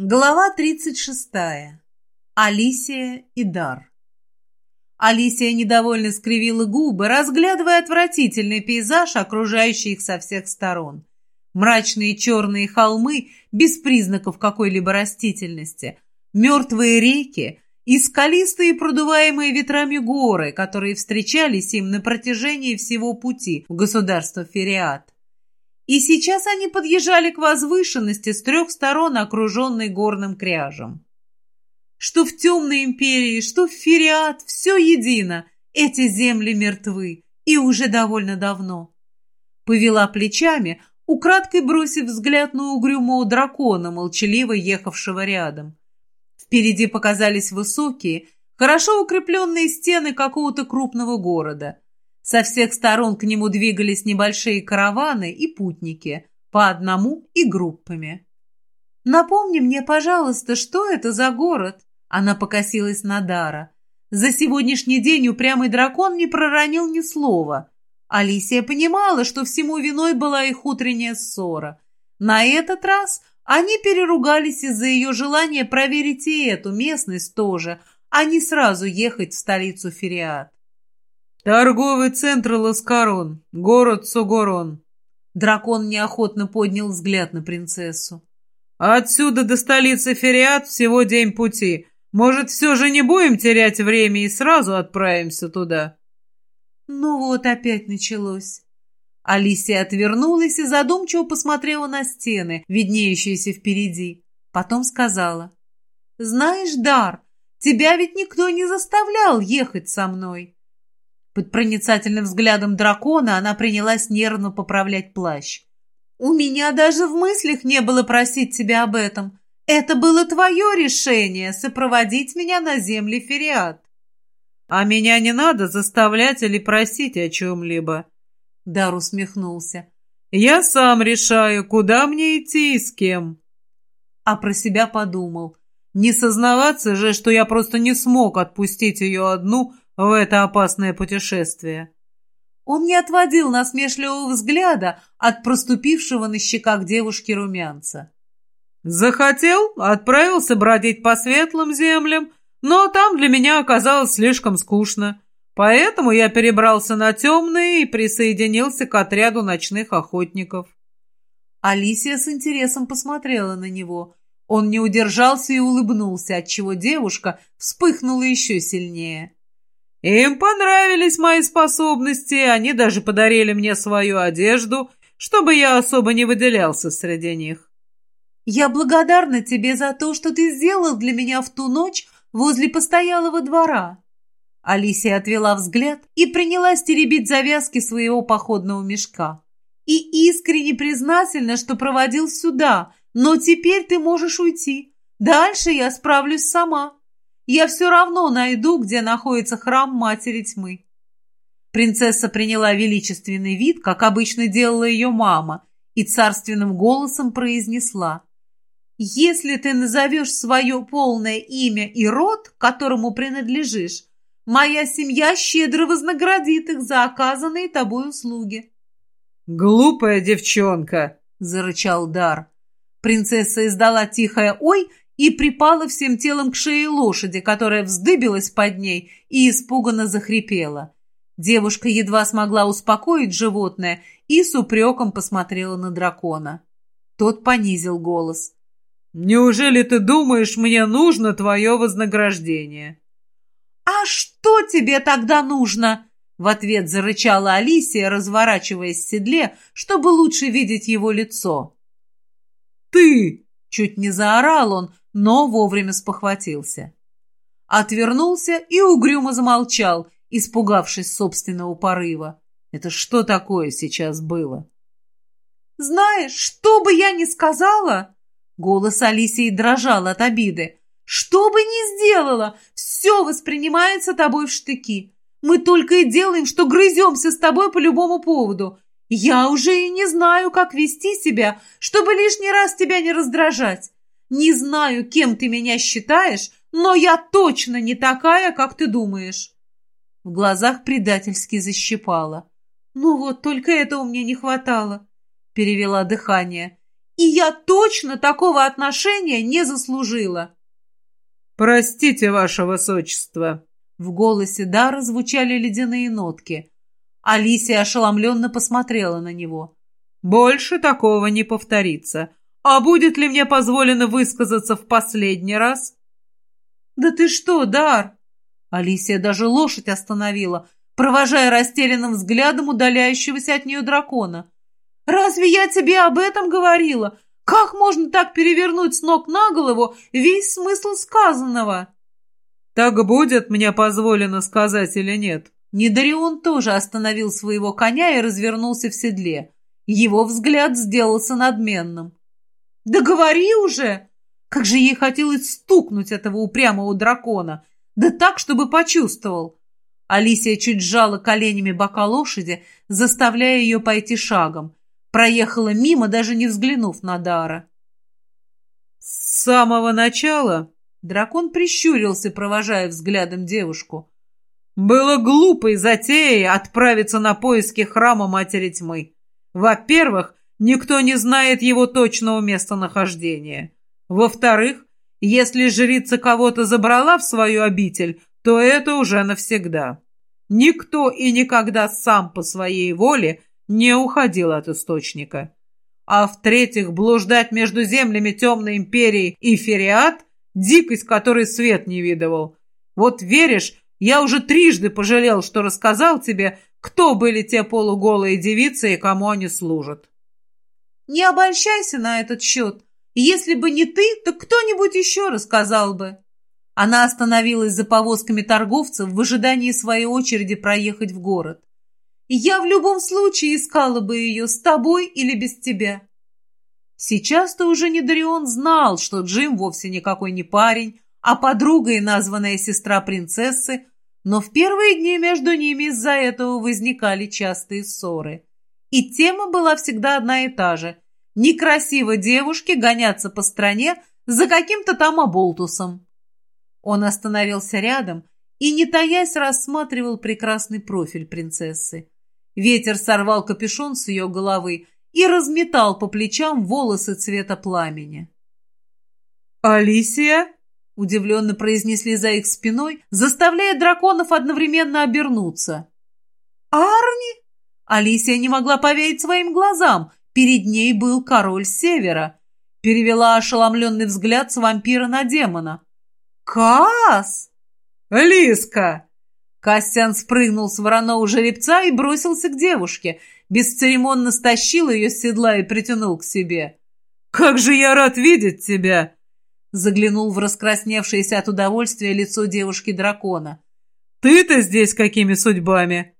Глава 36. Алисия и Дар. Алисия недовольно скривила губы, разглядывая отвратительный пейзаж, окружающий их со всех сторон. Мрачные черные холмы, без признаков какой-либо растительности, мертвые реки и скалистые продуваемые ветрами горы, которые встречались им на протяжении всего пути в государство Фериат. И сейчас они подъезжали к возвышенности с трех сторон, окруженной горным кряжем. Что в темной империи, что в Фериат, все едино. Эти земли мертвы, и уже довольно давно. Повела плечами, украдкой бросив взгляд на угрюмого дракона, молчаливо ехавшего рядом. Впереди показались высокие, хорошо укрепленные стены какого-то крупного города – со всех сторон к нему двигались небольшие караваны и путники, по одному и группами. «Напомни мне, пожалуйста, что это за город?» Она покосилась на Дара. За сегодняшний день упрямый дракон не проронил ни слова. Алисия понимала, что всему виной была их утренняя ссора. На этот раз они переругались из-за ее желания проверить и эту местность тоже, а не сразу ехать в столицу Фериат. «Торговый центр Ласкарон, город Сугорон». Дракон неохотно поднял взгляд на принцессу. «Отсюда до столицы Фериат всего день пути. Может, все же не будем терять время и сразу отправимся туда?» Ну вот опять началось. Алисия отвернулась и задумчиво посмотрела на стены, виднеющиеся впереди. Потом сказала. «Знаешь, Дар, тебя ведь никто не заставлял ехать со мной. Под проницательным взглядом дракона она принялась нервно поправлять плащ. «У меня даже в мыслях не было просить тебя об этом. Это было твое решение — сопроводить меня на земли Фериат». «А меня не надо заставлять или просить о чем-либо», — Дар усмехнулся. «Я сам решаю, куда мне идти и с кем». А про себя подумал. Не сознаваться же, что я просто не смог отпустить ее одну в это опасное путешествие. Он не отводил насмешливого взгляда от проступившего на щеках девушки румянца. «Захотел, отправился бродить по светлым землям, но там для меня оказалось слишком скучно, поэтому я перебрался на темные и присоединился к отряду ночных охотников». Алисия с интересом посмотрела на него. Он не удержался и улыбнулся, отчего девушка вспыхнула еще сильнее. Им понравились мои способности, они даже подарили мне свою одежду, чтобы я особо не выделялся среди них. Я благодарна тебе за то, что ты сделал для меня в ту ночь возле постоялого двора. Алисия отвела взгляд и принялась теребить завязки своего походного мешка. И искренне признательна, что проводил сюда, но теперь ты можешь уйти. Дальше я справлюсь сама я все равно найду, где находится храм Матери Тьмы. Принцесса приняла величественный вид, как обычно делала ее мама, и царственным голосом произнесла. «Если ты назовешь свое полное имя и род, которому принадлежишь, моя семья щедро вознаградит их за оказанные тобой услуги». «Глупая девчонка!» — зарычал Дар. Принцесса издала тихое «Ой!» И припала всем телом к шее лошади, которая вздыбилась под ней и испуганно захрипела. Девушка едва смогла успокоить животное и с упреком посмотрела на дракона. Тот понизил голос. «Неужели ты думаешь, мне нужно твое вознаграждение?» «А что тебе тогда нужно?» В ответ зарычала Алисия, разворачиваясь в седле, чтобы лучше видеть его лицо. «Ты!» — чуть не заорал он, но вовремя спохватился. Отвернулся и угрюмо замолчал, испугавшись собственного порыва. Это что такое сейчас было? «Знаешь, что бы я ни сказала...» Голос Алисии дрожал от обиды. «Что бы ни сделала, все воспринимается тобой в штыки. Мы только и делаем, что грыземся с тобой по любому поводу. Я уже и не знаю, как вести себя, чтобы лишний раз тебя не раздражать. Не знаю, кем ты меня считаешь, но я точно не такая, как ты думаешь. В глазах предательски защипала. Ну вот, только этого мне не хватало. Перевела дыхание. И я точно такого отношения не заслужила. «Простите, ваше высочество!» В голосе Дара звучали ледяные нотки. Алисия ошеломленно посмотрела на него. «Больше такого не повторится. А будет ли мне позволено высказаться в последний раз?» «Да ты что, Дар?» Алисия даже лошадь остановила, провожая растерянным взглядом удаляющегося от нее дракона. «Разве я тебе об этом говорила? Как можно так перевернуть с ног на голову весь смысл сказанного?» «Так будет мне позволено сказать или нет?» Недарион тоже остановил своего коня и развернулся в седле. Его взгляд сделался надменным. «Да говори уже!» Как же ей хотелось стукнуть этого упрямого дракона, да так, чтобы почувствовал. Алисия чуть сжала коленями бока лошади, заставляя ее пойти шагом. Проехала мимо, даже не взглянув на Дара. «С самого начала...» Дракон прищурился, провожая взглядом девушку. «Было глупой затеей отправиться на поиски храма Матери Тьмы. Во-первых, никто не знает его точного местонахождения. Во-вторых, если жрица кого-то забрала в свою обитель, то это уже навсегда. Никто и никогда сам по своей воле не уходил от источника. А в-третьих, блуждать между землями темной империи и Фериат – дикость, которой свет не видывал. Вот веришь, я уже трижды пожалел, что рассказал тебе, кто были те полуголые девицы и кому они служат. Не обольщайся на этот счет. Если бы не ты, то кто-нибудь еще рассказал бы. Она остановилась за повозками торговцев в ожидании своей очереди проехать в город. Я в любом случае искала бы ее с тобой или без тебя. Сейчас-то уже не Дарион знал, что Джим вовсе никакой не парень, а подруга и названная сестра принцессы, но в первые дни между ними из-за этого возникали частые ссоры. И тема была всегда одна и та же. Некрасиво девушке гоняться по стране за каким-то там оболтусом. Он остановился рядом и, не таясь, рассматривал прекрасный профиль принцессы. Ветер сорвал капюшон с ее головы и разметал по плечам волосы цвета пламени. «Алисия?» — удивленно произнесли за их спиной, заставляя драконов одновременно обернуться. «Арни?» Алисия не могла поверить своим глазам. Перед ней был король Севера. Перевела ошеломленный взгляд с вампира на демона. «Кас!» «Лиска!» Костян спрыгнул с вороного жеребца и бросился к девушке. Бесцеремонно стащил ее с седла и притянул к себе. «Как же я рад видеть тебя!» Заглянул в раскрасневшееся от удовольствия лицо девушки-дракона. «Ты-то здесь какими судьбами?»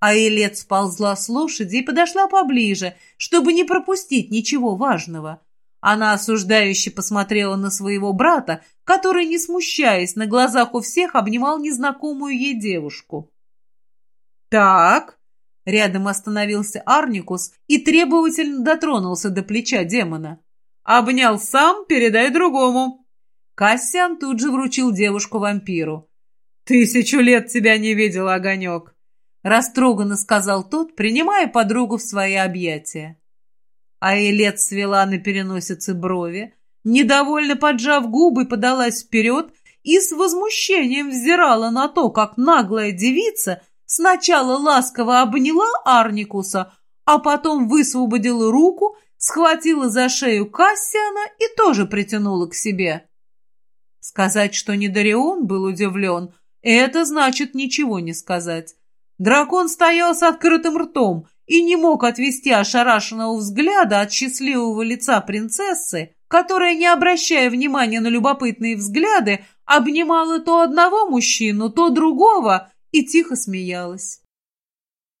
Аэлет сползла с лошади и подошла поближе, чтобы не пропустить ничего важного. Она осуждающе посмотрела на своего брата, который, не смущаясь, на глазах у всех обнимал незнакомую ей девушку. «Так», — рядом остановился Арникус и требовательно дотронулся до плеча демона. «Обнял сам, передай другому». Кассиан тут же вручил девушку вампиру. «Тысячу лет тебя не видел, Огонек», — растроганно сказал тот, принимая подругу в свои объятия. А Элет свела на переносице брови, недовольно поджав губы, подалась вперед и с возмущением взирала на то, как наглая девица сначала ласково обняла Арникуса, а потом высвободила руку, схватила за шею Кассиана и тоже притянула к себе. Сказать, что Недарион был удивлен, это значит ничего не сказать. Дракон стоял с открытым ртом и не мог отвести ошарашенного взгляда от счастливого лица принцессы, которая, не обращая внимания на любопытные взгляды, обнимала то одного мужчину, то другого и тихо смеялась.